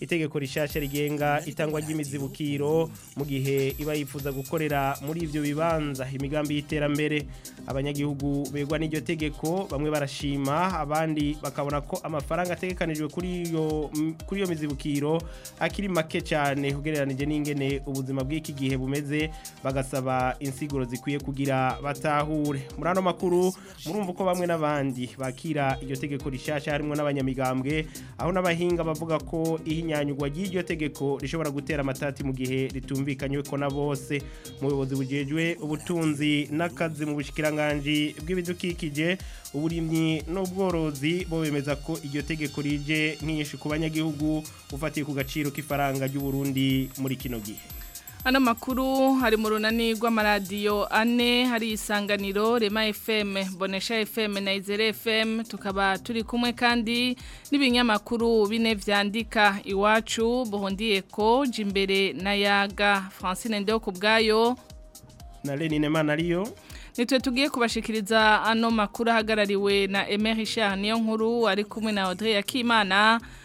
itegeko rishyashya rigenga itangwa ry'imizibukiro mu gihe iba yifuza gukorera muri ibyo bibanza imigambi y'iterambere abanyagihugu begwa n'iryo tegeko bamwe barashima abandi bakabona ko amafaranga ategekanijwe kuri iyo mizibukiro akiri make cyane ugereranije n'ingene ubuzima bw'iki gihe bumeze bagasaba insiguro zikwiye kugira batahure muri ano makuru murumva uko bamwe n'abandi bakira iryo tegeko rishyashya harimo n'abanyamigambwe aho n'abahinga bavuga ko ihinyanyurwa ry'iryo tegeko rishobora gutera amatati mu gihe ritumvikanywe ko na bose umuyobozi bugejwe ubutunzi n'akazi mu bushikiranganji bw'ibidukikije uburimyi n'ubworozi bo bemeza ko iryo tegeko rije nk'inyinshi ku banyagihugu ufatiye ku gaciro k'ifaranga ry'uburundi muri kino gihe Ano makuru hari mu runani rw'amaradiyo ane hari isanganiro Rema FM, Bonesha FM na Izere FM tukaba turi kumwe kandi n'ibinyamakuru bine vyandika iwacu Buhondi Eco, Jimbere na Yaga, Francine Ndeo kubgayo na Lenine Manariyo nitwe tugiye kubashikiriza ano makuru ahagarariwe na Emery Charnier nkuru ari kumwe na Audrey Akimana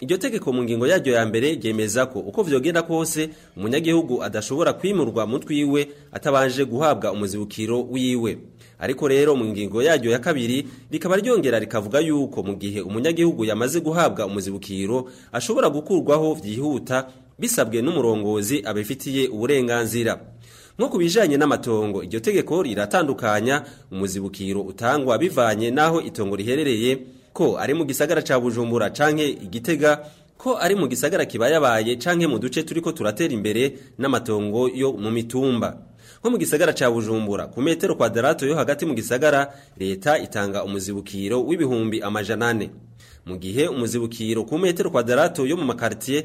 iryo tegeko mu ngingo yaryo ya mbere ryemeza ko uko vyogenda kose umunyagihugu adashobora kwimurwa mutwiwe atabanje guhabwa umuzibukiro wiwe ariko rero mu ngingo yaryo ya kabiri rikaba ryongera rikavuga yuko mu gihe umunyagihugu yamaze guhabwa umuzibukiro ashobora gukurwaho byihuta bisabwe n'umurongozi abifitiye uburenganzira nko ku bijyanye n'amatongo iryo tegeko riratandukanya umuzibukiro utangwa bivanye n'aho itongo riherereye ko ari mu gisagara cya bujumbura canke igitega ko ari mu gisagara kibayabaye canke mu duce turiko turatera imbere n'amatongo yo mu mitumba nko mu gisagara cya bujumbura ku metero kwadarato yo hagati mu gisagara leta itanga umuzibukiro w'ibihumbi amajana ane mu gihe umuzibukiro ku metero kwadarato yo mu makaritiye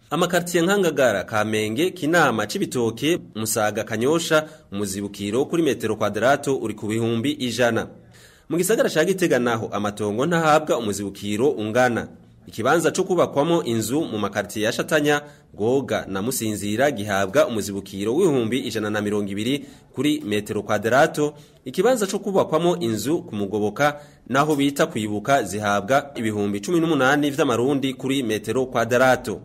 amakaritsiye nkangagara kamenge kinama cibitoke musaga kanyosha umuzibukiro kuri metero kwadaratu uri ku bihumbi ijana mu gisagara ca gitega naho amatongo ntahabwa umuzibukiro ungana ikibanza cyo kubakwamo inzu mu makaritsiye ya Shatanya Goga na Musinzira gihabwa umuzibukiro w'ibihumbi ijana na mirongo ibiri kuri metero kwadarato ikibanza cyo kubakwamo inzu ku mugoboka naho bita kwibuka zihabwa ibihumbi cumi n'umunani by'amarundi kuri metero kwadarato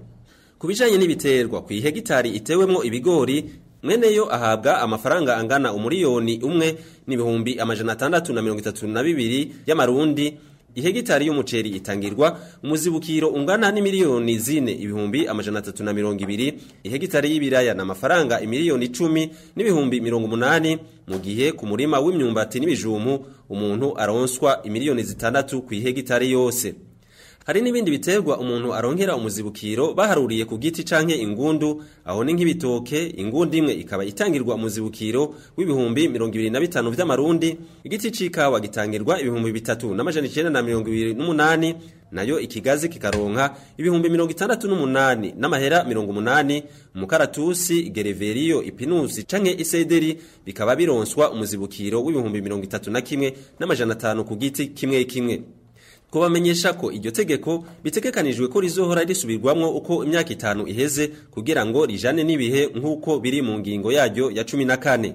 ku bijyanye n'ibiterwa ku ihegitari itewemo ibigori mweneyo ahabwa amafaranga angana umuriyoni umwe n'ibihumbi amajana atandatu na mirongo itatu na bibiri y'amarundi ihegitari y'umuceri itangirwa umuzibukiro ungana n'imiliyoni zine ibihumbi amajana atatu na mirongo ibiri ihegitari y'ibiraya ni amafaranga imiliyoni icumi n'ibihumbi mirongo umunani mu gihe ku murima w'imyumbati n'ibijumbu umuntu aronswa imiliyoni zitandatu ku ihegitari yose hari n'ibindi biterwa umuntu arongera umuzibukiro baharuriye ku giti canke ingundu aho ni nk'ibitoke ingundu imwe ikaba itangirwa umuzibukiro w'ibihumbi mirongo ibiri na bitanu by’amarundi, igiti cikawa gitangirwa ibihumbi bitatu n'amajana n’umunani, nayo ikigazi kikaronka ibihumbi mirongo itandatu n’umunani n'amahera mirongo umunani, umukaratusi gereveriyo ipinusi canke isederi bikaba bironswa umuzibukiro w'ibihumbi mirongo itatu 31 n'amajana 5 ku giti kimwe kimwe kubamenyesha ko iryo tegeko bitegekanijwe ko rizohora risubirwamo uko imyaka itanu iheze kugira ngo rijane n'ibihe nk'uko biri mu ngingo yaryo ya cumi na kane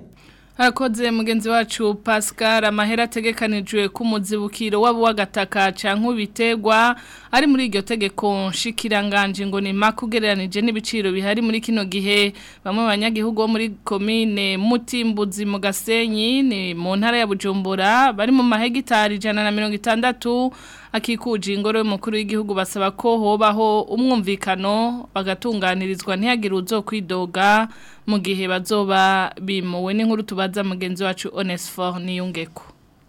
harakoze mugenzi wacu Pascal amahera ategekanijwe ku muzibukiro waba uwagataka cyangwa ubitegwa ari muri iryo tegeko nshikiranganje ngo ni maka ugereranije n'ibiciro bihari muri kino gihe bamwe banyagihugu bo muri komine mutimbuzi mu gasenyi ni mu ntara ya bujumbura bari mu mahegitari ijana na mirongo itandatu akikuje ingoro y'umukuru w'igihugu basaba ko hobaho umwumvikano bagatunganirizwa ntihagire uzokwidoga mu gihe bazoba bimuwe n'inkuru tubaza mugenzi wacu Onesphore niyungeko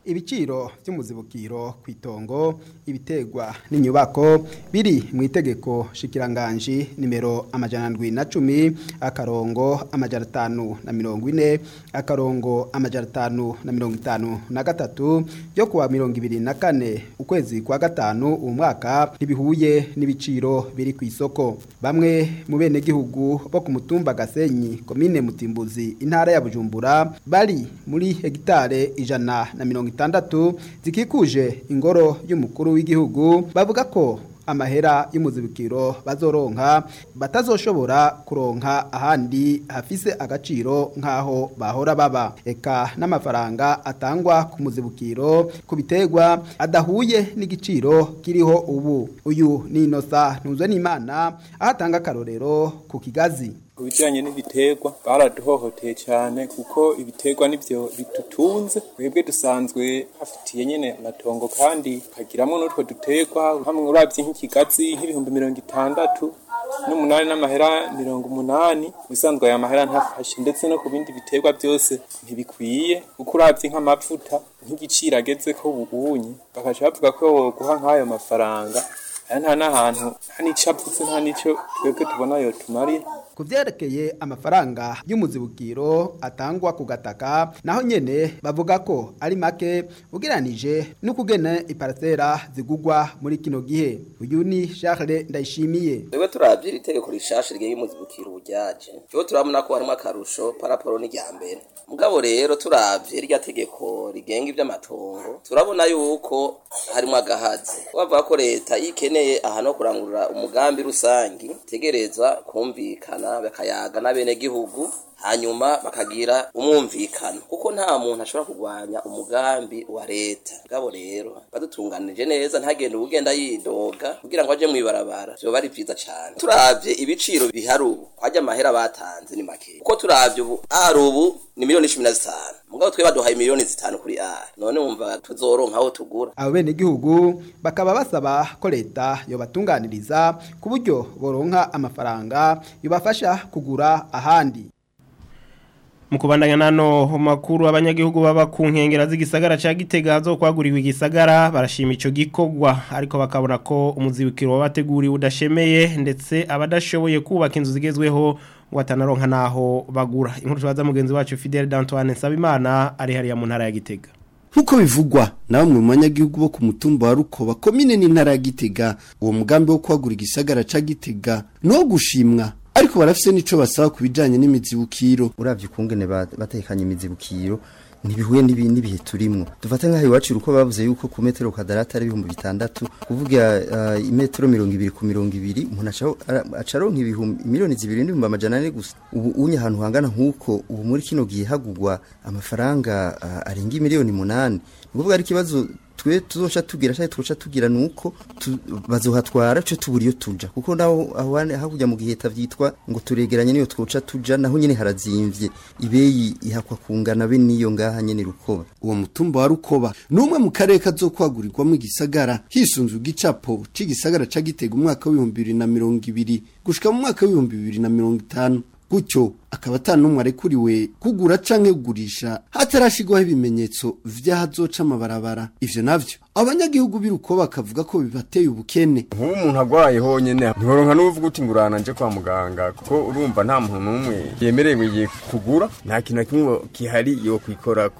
ibiciro by'umuzibukiro ku itongo ibitegwa n'inyubako biri mu itegeko shikiranganji nimero amajana ndwi na cumi akarongo amajana atanu na mirongo ine akarongo amajana atanu na mirongo itanu na gatatu yo kuwa mirongo ibiri na kane ukwezi kwa gatanu umwaka ntibihuye n'ibiciro biri ku isoko bamwe mu bene gihugu bo ku mutumba gasenyi komine mutimbuzi intara ya bujumbura bari muri hegitare ijana na mirongo itandatu zikikuje ingoro y'umukuru w'igihugu bavuga ko amahera y'umuzibukiro bazoronka batazoshobora kuronka ahandi hafise agaciro nk'aho bahora baba eka n'amafaranga atangwa ku muzibukiro ku biterwa adahuye n'igiciro kiriho ubu uyu ni inosa ntuzwe n'imana aho atanga akarorero ku kigazi ku bijyanye n'ibiterwa baraduhohoteye cyane kuko ibiterwa nibyo bitutunze twebwe dusanzwe hafitiye nyine amatongo kandi ukagiramo n'utwo duterwa hamwe urabye nk'ikigazi nk'ibihumbi mirongo itandatu n'umunani n'amahera mirongo umunani ubusanzwe aya mahera ntafashe ndetse no ku bindi biterwa byose ntibikwiye kuko urabye nk'amavuta nk'igiciro ageze ko bubunye bakajya bavuga ko guha nk'ayo mafaranga aya nta n'ahantu nta n'icyo apfutse nta n'icyo twebwe tubona yo ku byerekeye amafaranga y'umuzibukiro atangwa ku naho nyene bavuga ko ari make ugeranije no kugena iparasera zigugwa muri kino gihe uyu ni Charles Ndayishimiye wewe turavye itegeko rishasha rye y'umuzibukiro ubujaje cyo turabona ko harimo akarusho paraporo ni ryambere mugabo rero turavye rya tegeko rigenga iby'amatongo turabona yuko harimo agahazi bavuga ko leta yikeneye ahantu kurangurura umugambi rusange tegerezwa kumvikana bakabana bakayaga n'abenegihugu hanyuma bakagira umwumvikano kuko nta muntu ashobora kurwanya umugambi wa leta ngabo rero badutunganije neza ntagende ugenda yidoga kugira ngo ajye mu ibarabara byoba ari byiza cyane turabye ibiciro bihari ubu ajya amahera batanze ni make kuko turabye ubu ari ubu ni miliyoni cumi na zitanu mugabo twe baduhaye miliyoni zitanu kuri ari none wumva tuzoronka aho tugura abo bene bakaba basaba ko leta yobatunganiriza ku buryo boronka amafaranga yobafasha kugura ahandi mu kubandanya nano makuru abanyagihugu baba ku nkengera z'igisagara cya gitega zo kwaguriwe igisagara barashima icyo gikorwa ariko bakabona ko umuzibukiro wabateguriwe udashemeye ndetse abadashoboye kubaka inzu zigezweho ngo n'aho bagura inkuru tubaza mugenzi wacu fidele dantoine nsabimana ari hariya mu ntara ya gitega nkuko bivugwa na bamwe mu banyagihugu bo ku mutumba wa rukoba komine n'intara ya gitega uwo mugambi wo kwagura igisagara ca gitega no gushimwa ariko barafise n'ico basaba ku bijanye n'imizibukiro uravye kungene batekanye imizibukiro ntibihuye n'ibihe turimo dufate nk'aho iwacu uko bavuze yuko ku metero kadarata ari ibihumbi bitandatu kuvuga eh, imetero mirongo ibiri ku mirongo ibiri umuntu aca aronka ibihumbi miliyoni zibiri n'ibihumbi amajana ane gusa ubu unye ahantu hangana nk'uko ubu muri kino gihe hagugwa amafaranga eh, arenga miliyoni umunani ni ukuvuga ari ikibazo twe tuzoca tugira cyangwa twoca tugira nuko bazuhatwara cyo tuburiyo tuja kuko naho ahwane hakujya mu giheta byitwa ngo turegeranye niyo twoca tuja naho nyene harazimvye ibeyi ihakwa kungana be niyo ngaha nyene rukoba uwo mutumba wa rukoba umwe mu karere kazokwagurirwa mu gisagara hisunzwe igicapo c'igisagara ca gitega umwaka mirongo ibiri gushika mu mwaka na mirongo itanu. gutyo akaba atanumwe arekuriwe kugura canke kugurisha hatarashigwaho ibimenyetso vy'ahazoca amabarabara ivyo navyo abanyagihugu biruko bakavuga ko bibateye ubukene nk'ubu umuntu agwaye honyene ntiworonka n'uvuga uti ngurana nje kwa muganga kuko urumva nta muntu n'umwe yemerewe kugura nta kintu na kimwe gihari yo kwikorako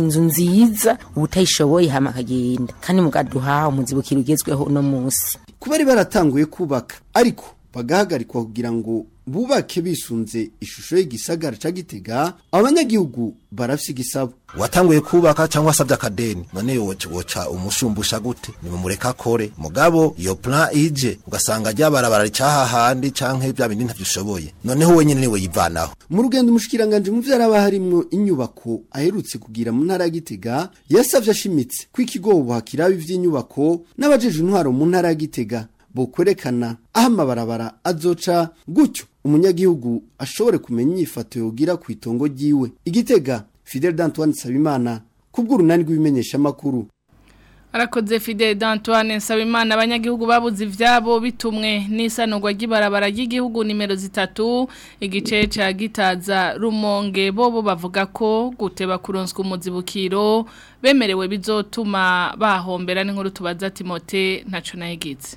inzu nziza ubutayishoboye hama akagenda kandi mukaduha umuzibukiro ugezweho uno musi kuba bari baratanguye kubaka ariko bagahagarikwa kugira ngo bubake bisunze ishusho y'igisagara ca gitega abanyagihugu barafise igisabo watanguye kubaka cyangwa asabye akadeni none woca umushumbusha gute nimumureka akore mugabo iyo plan ije ugasanga ryabarabara icyahahandi canke bya bindi ntavyushoboye noneho wenyine niwe yivanaho mu rugendo umushikiranganje mu vyaraba harimwo inyubako aherutse kugira mu ntara gitega yasavye ashimitse ko ikigo ubuhakira ivy'inyubako n'abajeje intwaro mu ntara gitega bukwerekana aho amabarabara azoca gutyo umunyagihugu ashobore kumenya inyifato yogira ku itongo ry'iwe igitega fidel dantuwani nsabimana kubw'urunani rw'ibimenyeshamakuru arakoze fide d'antoine nsabimana abanyagihugu babuze ibyabo bitumwe n'isanurwa ry'ibarabara ry'igihugu nimero zitatu igice cya gitaza rumonge bobo bavuga ko guteba kuronswa umuzibukiro bemerewe bizotuma bahombera n'inkuru tubaza timote ntacyo nayigize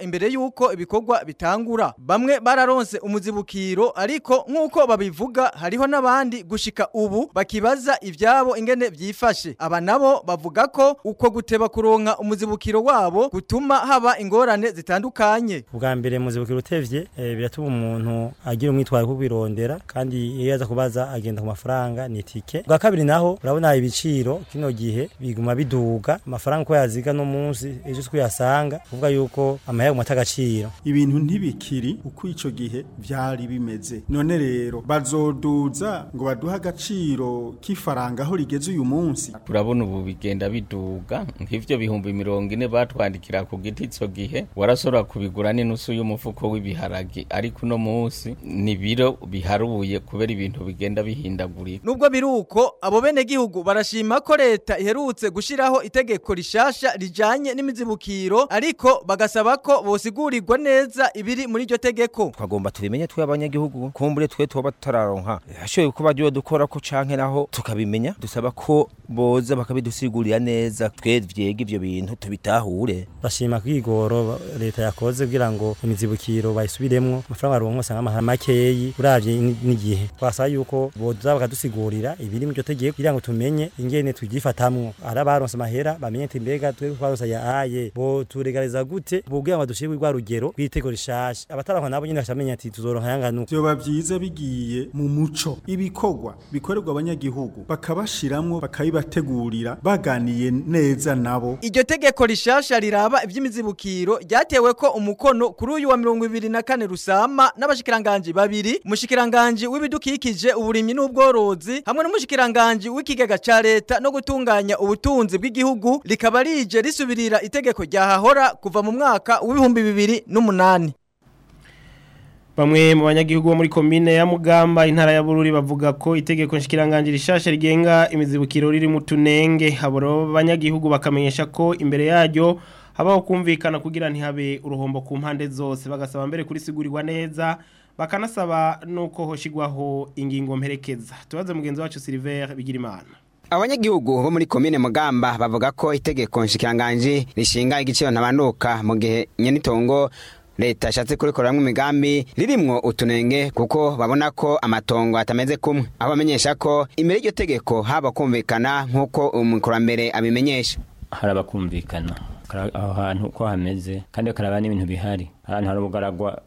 imbere y'uko ibikorwa bitangura bamwe bararonse umuzibukiro ariko nk'uko babivuga hariho n'abandi gushika ubu bakibaza ibyabo ingene byifashe aba nabo bavuga ko uko guteba kuronka umuzibukiro wabo gutuma haba ingorane zitandukanye ubwa mbere muzibukiro utevye eh, biratuma umuntu agira umwitwaro wo kubirondera kandi iyo yaza kubaza agenda ku mafaranga ni tike bwa kabiri naho urabona ibiciro kino gihe biguma biduga amafaranga uko yaziga no munsi ejo uko kuvuga yuko amahera mu atagaciro ibintu ntibikiri umubiri uko ico gihe byari bimeze none rero bazoduza ngo baduha agaciro k'ifaranga aho rigeze uyu munsi turabona ubu bigenda biduga nk'ivyo bihumbi mirongo ine batwandikira ku giti ico gihe warasorora kubigura n'inusu y'umufuko w'ibiharage ariko uno munsi ni biro biharuye kubera ibintu bigenda bihindagurika nubwo biruko abo bene gihugu barashima ko leta iherutse gushiraho itegeko rishasha rijanye n'imizibukiro ariko bagasaba ko bosigurirwa neza ibiri muri iryo tegeko twagomba tubimenye twe abanyagihugu kumbure twe tuba tutararonka hashoboye kuba byo dukora ko canke naho tukabimenya dusaba ko boza bakabidusigurira neza twe vyega ivyo bintu tubitahure bashima kwigoro leta yakoze kugira ngo imizibukiro bayisubiremo amafaranga aronka usanga amahara makeyi uravye n'igihe twasaba yuko boza bakadusigurira ibiri mu iryo tegeko kugira ngo tumenye ingene tugifatamwo ari abaronse amahera bamenye ati mbega twe twaronse aya aye boturegariza gute bubwira ngo dushirwe rwa rugero rw'iteko rishasha abataraho nabo nyine ashamenya ati tuzoroha yangana uko byoba byiza bigiye mu muco ibikorwa bikorerwa abanyagihugu bakabashiramo bakabibategurira baganiye neza nabo iryo tegeko rishasha riraba iby'imizibukiro ryatewe ko umukono kuri uyu wa mirongo ibiri na kane rusama n’abashikiranganji babiri mushikiranganje w'ibidukikije uburimyi n'ubworozi hamwe n'umushikiranganje w'ikigega cya leta no gutunganya ubutunzi bw'igihugu rikaba rije risubirira itegeko ryahahora kuva mu mwaka w'ibihumbi bibiri n'umunani Bamwe mu banyagihugu bo muri komine ya Mugamba intara ya Bururi bavuga ko itegeko nshikiranganje rishasha rigenga imizibukiro riri mu tunenge haboro banyagihugu bakamenyesha ko imbere yaryo habaho kumvikana kugira ntihabe uruhombo ku mpande zose bagasaba mbere kurisigurirwa neza bakanasaba nuko hoshigwaho ingingo mperekeza tubaze mugenzi wacu Silver Bigirimana abanyagihugu bo muri komine mugamba bavuga ko itegeko nshikiranganje rishinga igiciro ntabanduka mu gihe nyenitongo leta yashatse kurikoreramo imigambi ririmwo utunenge kuko babona ko amatongo atameze kumwe aho bamenyesha ko imbere y'iryo tegeko haba kumvikana nk'uko umukurambere abimenyesha Hari kumvikana aho hantu uko hameze kandi karaba n'ibintu bihari ahantu hari ubugaragwa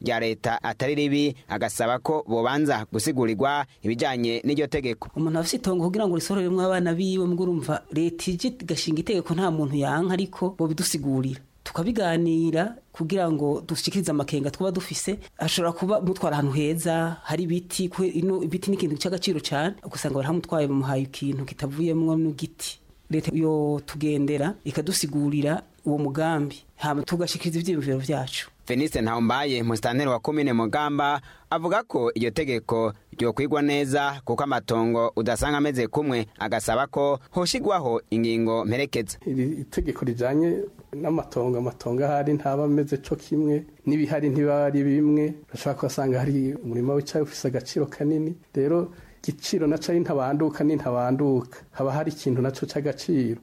rya leta atari ribi agasaba ko bobanza gusigurirwa ibijyanye n'iryo tegeko umuntu afite itongo kugira ngo risororemo abana biwe mbwirumva leta ije igashinga itegeko nta muntu yanka ariko bobidusigurira tukabiganira kugira ngo dushikirize amakenga tuba dufise ashobora kuba mutwara ahantu heza hari ibiti ino ibiti ni ikintu cy'agaciro cyane ugasanga barahamutwaye bamuhaye ikintu kitavuyemo n'igiti leta yo tugendera ikadusigurira uwo mugambi hama tugashikiriza ivyiyumviro byacu. Fenice Ntaumbaye musitanteri wa komine Mugamba avuga ko iryo tegeko ryokwigwa neza kuko amatongo udasanga ameze kumwe agasaba ko hoshigwaho ingingo mperekeza iri tegeko rijanye n'amatongo amatongo ahari ntaba ameze cyo kimwe n'ibihari ntibari bimwe bashobora kuhasanga hari umurima w'icyayi ufise agaciro kanini rero igiciro na ari ntabanduka ni ntabanduka haba hari ikintu nacyo cy'agaciro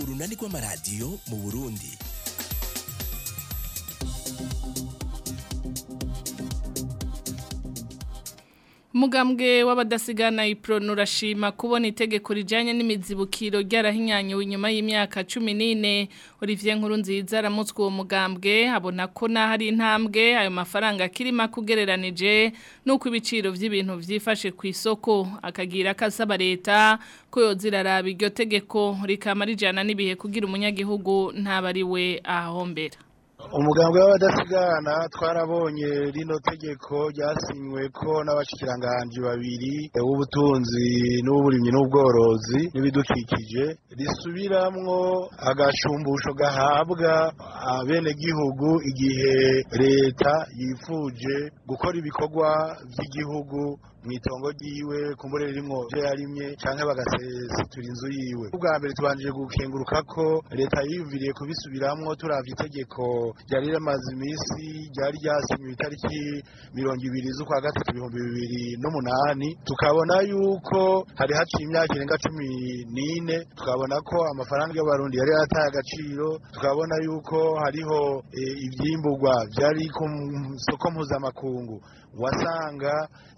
urunani rw'amaradiyo mu burundi umugambwe w'abadasigana ipronu urashima kubona itegeko rijyanye n'imizibukiro ryarahinyanyiwe inyuma y'imyaka cumi n'ine Olivier Nkurunziza aramutswe uwo mugambwe abona ko naho ari intambwe ayo mafaranga akirimo akugereranije n'uko ibiciro by'ibintu byifashe ku isoko akagira ko asaba leta ko yoza iraraba iryo tegeko rikaba rijyana n'ibihe kugira umunyagihugu ntabariwe ahahombera umugambi w’abadasigana twarabonye rino tegeko ryasinywe ko n'abashikiranganji babiri w'ubutunzi n'uburimyi n'ubworozi n'ibidukikije risubiramwo agacumbushyo gahabwa abenegihugu igihe leta yifuje gukora ibikorwa by'igihugu mu itongo ryiwe kumbure ririmo ibyo yarimye cyangwa bagasetura inzu yiwe ubwa mbere tubanje gukenguruka ko leta yiyumviriye kubisubiramo turavye itegeko ryari rimaze iminsi ryari ryasinywe itariki mirongo ibiri z'ukwa gatatu ibihumbi bibiri n'umunani tukabona yuko hari haciye imyaka irenga cumi n'ine tukabona ko amafaranga y'abarundi yari yarataye agaciro tukabona yuko hariho e, eh, byari ku soko mpuzamakungu wasanga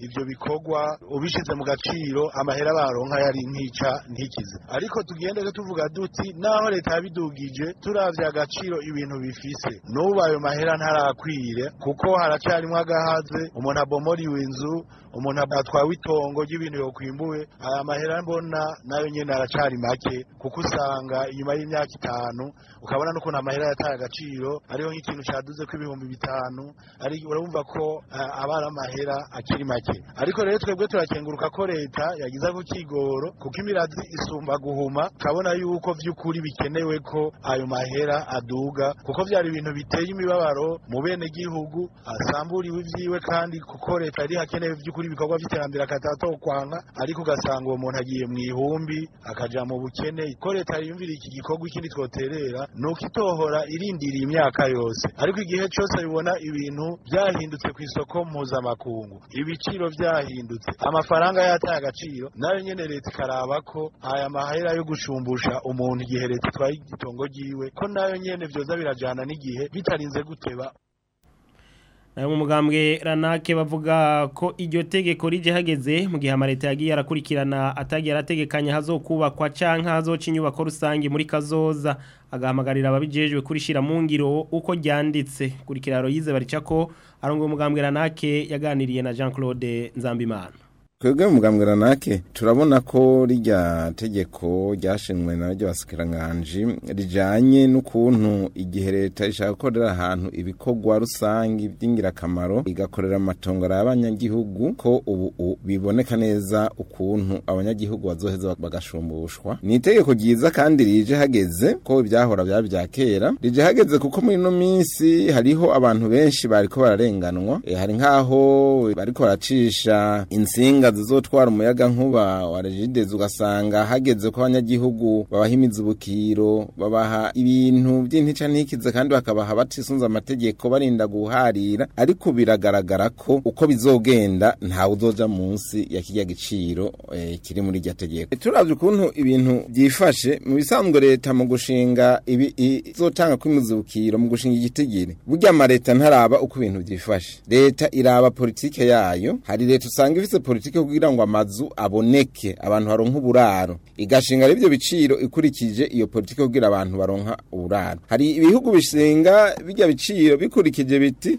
ibyo biko gikorwa ubishyize mu gaciro amahera baronka yari nkica ntikize ariko tugende tuvuga duti naho leta yabidugije turavye agaciro ibintu bifise n'ubu ayo mahera ntarakwire kuko haracarimwo agahaze umuntu abomora inzu umuntu atwawe itongo ry'ibintu yokwimbuwe aya mahera mbona nayo nyine aracari make kuko usanga inyuma y'imyaka itanu ukabona n'ukuntu amahera yataye agaciro ariho nk'ikintu caduze ko ibihumbi bitanu urabumva ko aba ari amahera akiri make ariko rero twebwe turakenguruka ko leta yagize ako kigoro kuko imirazi isumba guhuma tukabona yuko by’ukuri bikenewe ko ayo mahera aduga kuko byari ibintu biteye imibabaro mu bene gihugu asamburiwe ivyiwe kandi kuko leta yari hakenewe byukuri gukora ibikorwa by'iterambere akatatokwana ariko ugasanga uwo muntu agiye mu ihumbi akajya mu bukene ko leta yumvira iki gikorwa ikindi twoterera nuko itohora irindiriye imyaka yose ariko igihe cyose bibona ibintu byahindutse ku isoko mpuzamakungu ibiciro byahindutse amafaranga yataye agaciro nayo nyene leta ikaraba ko aya mahera yo gushumbusha umuntu igihe leta itwaye igitongo ryiwe ko nayo nyene vyoza birajyana n'igihe bitarinze guteba nawe mu ranake bavuga ko iryo tegeko rijye hageze mu gihe amareta yagiye arakurikirana atagiye arategekanya hazokubakwa cyangwa hazoca inyubako rusange muri kazoza agahamagarira ababijejwe kurishyira mu ngiro uko ryanditse kurikira royize barica ko arongwa umugambwe ranake yaganiriye na jean claude nzambimana twebwe mu bwambwiranake turabona ko rijya tegeko ryashinzwe na ryo basikiranganje rijyanye n'ukuntu igihe leta ishaka gukorera ahantu ibikorwa rusange by'ingirakamaro igakorera amatongora y'abanyagihugu ko ubu biboneka neza ukuntu abanyagihugu bazoheza bagashumbushwa ni itegeko ryiza kandi rije hageze ko ibyahora byaba bya kera rije hageze kuko muri ino minsi hariho abantu benshi bariko bararenganwa eh, hari nk'aho bariko baracisha insinga zizotwara umuyaga nkuba wa regidezi ugasanga hageze ko abanyagihugu babahimiza ubukiro babaha ibintu by'intica ntikize kandi bakabaha batisunze amategeko barinda guharira ariko biragaragara ko uko bizogenda ntawe uzoja munsi ya kijya giciro eh, kiri muri iryo tegeko eh, turavye ukuntu ibintu byifashe mu bisanzwe leta mu gushinga ibi izotanga kwimiza ubukiro mu gushinga igitigiri burya ama leta ntaraba uko ibintu byifashe leta iraba politike yayo hari leta usanga ifite politike politiki kugira ngo amazu aboneke abantu baronka uburaro igashinga ibyo biciro ikurikije iyo politiki kugira abantu baronka uburaro hari ibihugu bisenga bijya biciro bikurikije biti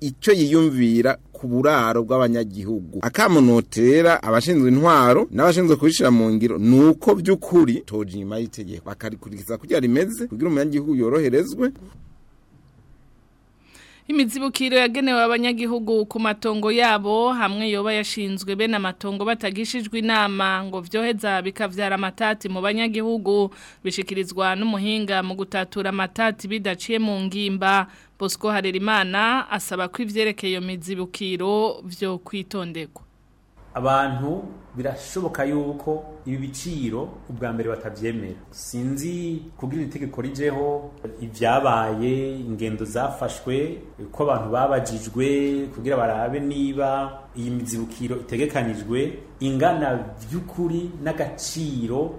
icyo yiyumvira ku buraro bw'abanyagihugu akamunotera abashinzwe intwaro n'abashinzwe kubishyira mu ngiro ni uko by'ukuri toje inyuma y'itegeko bakarikurikiza kugira rimeze kugira umunyagihugu yoroherezwe imizibukiro yagenewe abanyagihugu ku matongo yabo hamwe yoba yashinzwe bene amatongo batagishijwe inama ngo byoheza bikavyara matati mu banyagihugu bishikirizwa n'umuhinga mu gutatura amatati bidaciye mu ngimba Bosco Harerimana asaba ko ivyerekeye iyo mizibukiro vyo kwitonderwa abantu birashoboka yuko ibi biciro ubwa mbere batabyemera sinzi kugira itegeko rijeho ibyabaye ingendo zafashwe ko abantu babajijwe kugira barabe niba iyi mizibukiro itegekanijwe ingana by'ukuri n'agaciro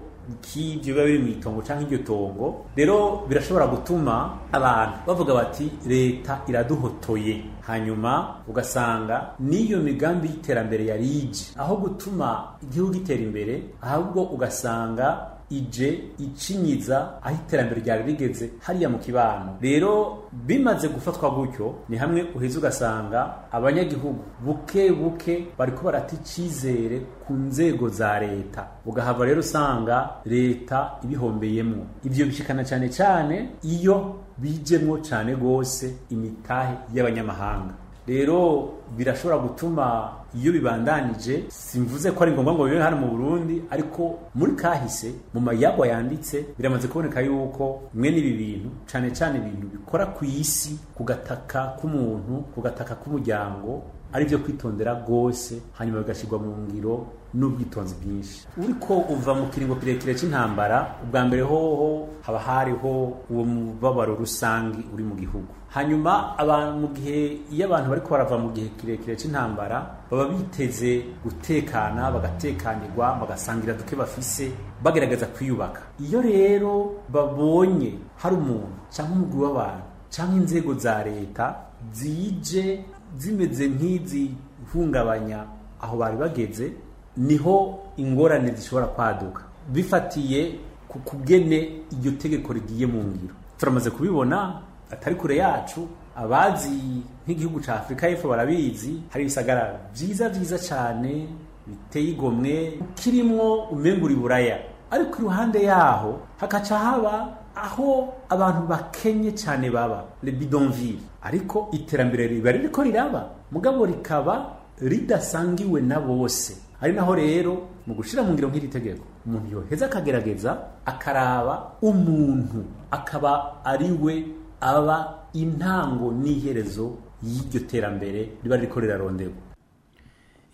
byaba biri mu itongo cyangwa iryo tongo rero birashobora gutuma abantu bavuga bati leta iraduhotoye hanyuma ugasanga n'iyo migambi y'iterambere yari ije aho gutuma igihugu gitera imbere ahubwo ugasanga ije icinyiza aho iterambere ryari rigeze hariya mu kibano rero bimaze gufatwa gutyo ni hamwe uheze ugasanga abanyagihugu buke buke bariko barata icyizere ku nzego za leta ugahava rero usanga leta ibihombeyemo ibyo bishikana cyane cyane iyo bijemwo cyane rwose imitahe y'abanyamahanga rero birashobora gutuma iyo bibandanije simvuze ko ari ngombwa ngo bibe hano mu Burundi ariko muri kahise mu mayagwa yanditse biramaze kuboneka yuko mwe n'ibi bintu cyane cyane ibintu bikora ku isi ku gataka k'umuntu ku gataka k'umuryango ari byo kwitondera rwose hanyuma bigashyirwa mu ngiro n'ubwitonzi bwinshi ko uva mu kiringo kirekire cy'intambara ubwa mbere hoho haba hariho uwo mubabaro rusange uri mu gihugu hanyuma mu gihe iyo abantu bari barava mu gihe kirekire cy'intambara baba biteze gutekana bagatekanirwa bagasangira duke bafise bagerageza kwiyubaka iyo rero babonye hari umuntu cyangwa umugwi w'abantu cyangwa inzego za leta zije zimeze nk'izihungabanya aho bari bageze niho ingorane zishobora kwaduka bifatiye ku kugene iryo tegeko rigiye mu ngiro turamaze kubibona atari kure yacu abazi nk'igihugu cya afurika y'epfo barabizi hari ibisagara byiza byiza cyane biteye igomwe kirimo umengura iburaya ariko iruhande yaho hakaca haba aho abantu bakenye cyane baba le bidonville ariko iterambere riba ririko riraba mugabo rikaba ridasangiwe na bose ari naho rero mu gushyira mu ngiro nk'iri tegeko umuntu yoheza akagerageza akaraba umuntu akaba ari we aba intango n'iherezo y'iryo terambere riba rikorera rirarondegwa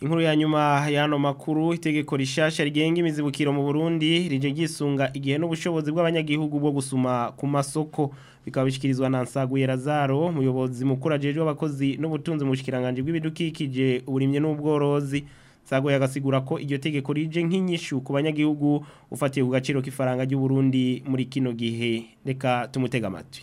inkuru ya nyuma y'ano makuru itegeko rishasha rigenga imizibukiro mu Burundi rije gisunga igihe n'ubushobozi bw'abanyagihugu bwo gusuma ku masoko bikaba bishikirizwa na Nsaguye Lazaro muyobozi mukuru ajejwe abakozi n'ubutunzi mu bushikiranganje bw'ibidukikije uburimye n'ubworozi Nsaguye agasigura ko iryo tegeko rije nk’inyishyu ku banyagihugu ufatiye ku gaciro k'ifaranga ry'u Burundi muri kino gihe reka tumutega amatwi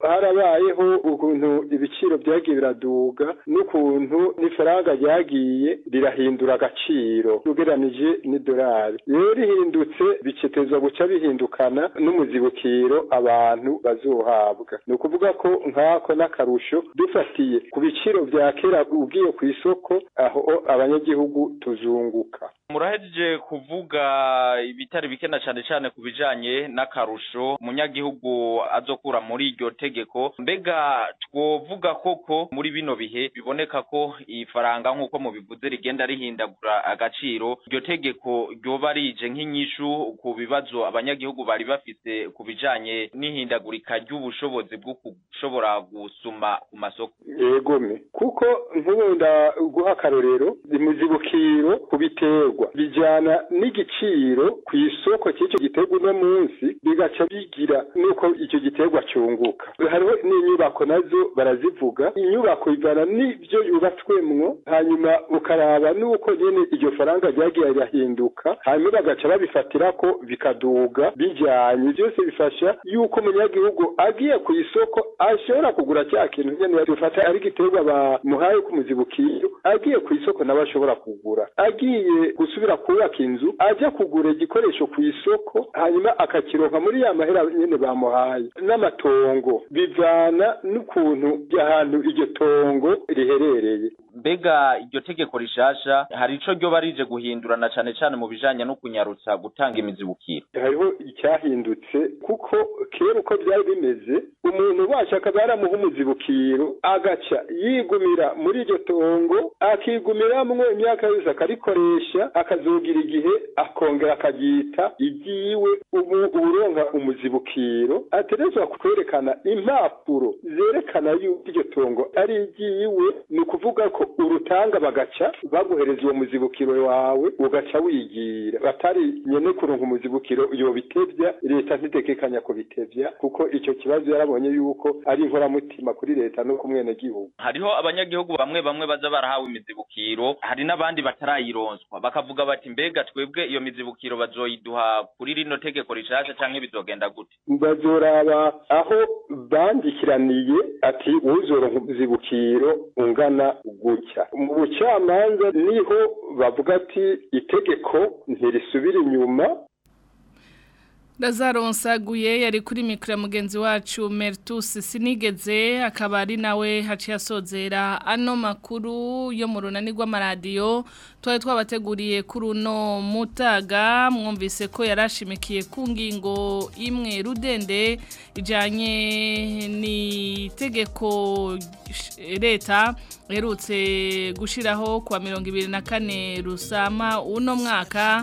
harabayeho ukuntu ibiciro byagiye biraduga n'ukuntu n'ifaranga ryagiye rirahindura agaciro y'agaciro ugereranije n'idolari rero rihindutse bicitezwa guca bihindukana n'umuzibukiro abantu bazuhabwa. ni ukuvuga ko nk'ako n'akarusho dufatiye ku biciro bya kera ubwiyo ku isoko aho abanyagihugu tuzunguka murahejeje kuvuga ibitari bikena cyane cyane ku bijanye n'akarusho umunyagihugu azokura muri iryo tegeko mbega twovuga koko muri bino bihe biboneka ko ifaranga nk'uko mubivuze rigenda rihindagura agaciro iryo tegeko ryoba rije nk'inyishu ku bibazo abanyagihugu bari bafite ku bijyanye n'ihindagurika ry'ubushobozi bwo gushobora gusuma ku masoko yegomwe kuko ntubuda guha akarorero ni mu zibukiro ku biterwa bitegwa bijyana n'igiciro ku isoko cy'icyo gitegwa uno munsi bigaca bigira n'uko icyo gitegwa cyunguka hariho n'inyubako nazo barazivuga inyubako ivana n'ibyo yubatswemwo hanyuma ukaraba n'uko nyine iryo faranga ryagiye rirahinduka hanyuma bagaca babifatira ko bikaduga bijyanye byose bifasha yuko umunyagihugu agiye ku isoko ashobora kugura cya kintu nyine dufata ari igiterwa bamuhaye k'umuzibukiyo agiye ku isoko nawe ashobora kugura agiye gusubira kubaka inzu ajya kugura igikoresho ku isoko hanyuma akakironka muri ya mahera nyene bamuhaye n'amatongo bivana n'ukuntu ahantu iryo tongo riherereye mbega iryo tegeko rishasha hari icyo ryoba rije guhindura na cane cane mu bijanye no kunyarutsa gutanga imizibukiro hariho icyahindutse kuko kera uko byari bimeze umuntu ubasha akaba yaramuha umuzibukiro agaca yigumira muri iryo tongo akigumiramwo imyaka yose akarikoresha akazugira igihe akongera akaryita igiwe ubu uronka umuzibukiro aterezwa kwerekana impapuro zerekana yuko iryo tongo ari igiwe ni ukuvuga ko urutanga bagaca baguhereza uwo muzibukiro wawe ugaca wigira atari nyene kuronka umuzibukiro iyo bitevya leta ntitekekanya kubitevya kuko icyo kibazo yarabonye yuko ari inkoramutima kuri leta no ku gihugu hariho abanyagihugu bamwe bamwe baza barahawe imizibukiro hari n'abandi batarayironswa bakavuga bati mbega twebwe iyo mizibukiro bazoyiduha kuri rino tegeko rishasha canke bizogenda gute bazoraba aho bandikiraniye ati uzoronka umuzibukiro ungana ugu bucya mu bucamanza niho bavuga ati itegeko ntirisubira inyuma Lazaro Nsaguye yari kuri mikro mugenzi wacu Mertus Sinigeze akaba ari nawe haciye asozera ano makuru yo mu runani rw'amaradiyo twari twabateguriye kuri uno mutaga mwumvise ko yarashimikiye ku ngingo imwe rudende ijyanye n'itegeko leta iherutse gushyiraho kuwa mirongo ibiri na kane rusama uno mwaka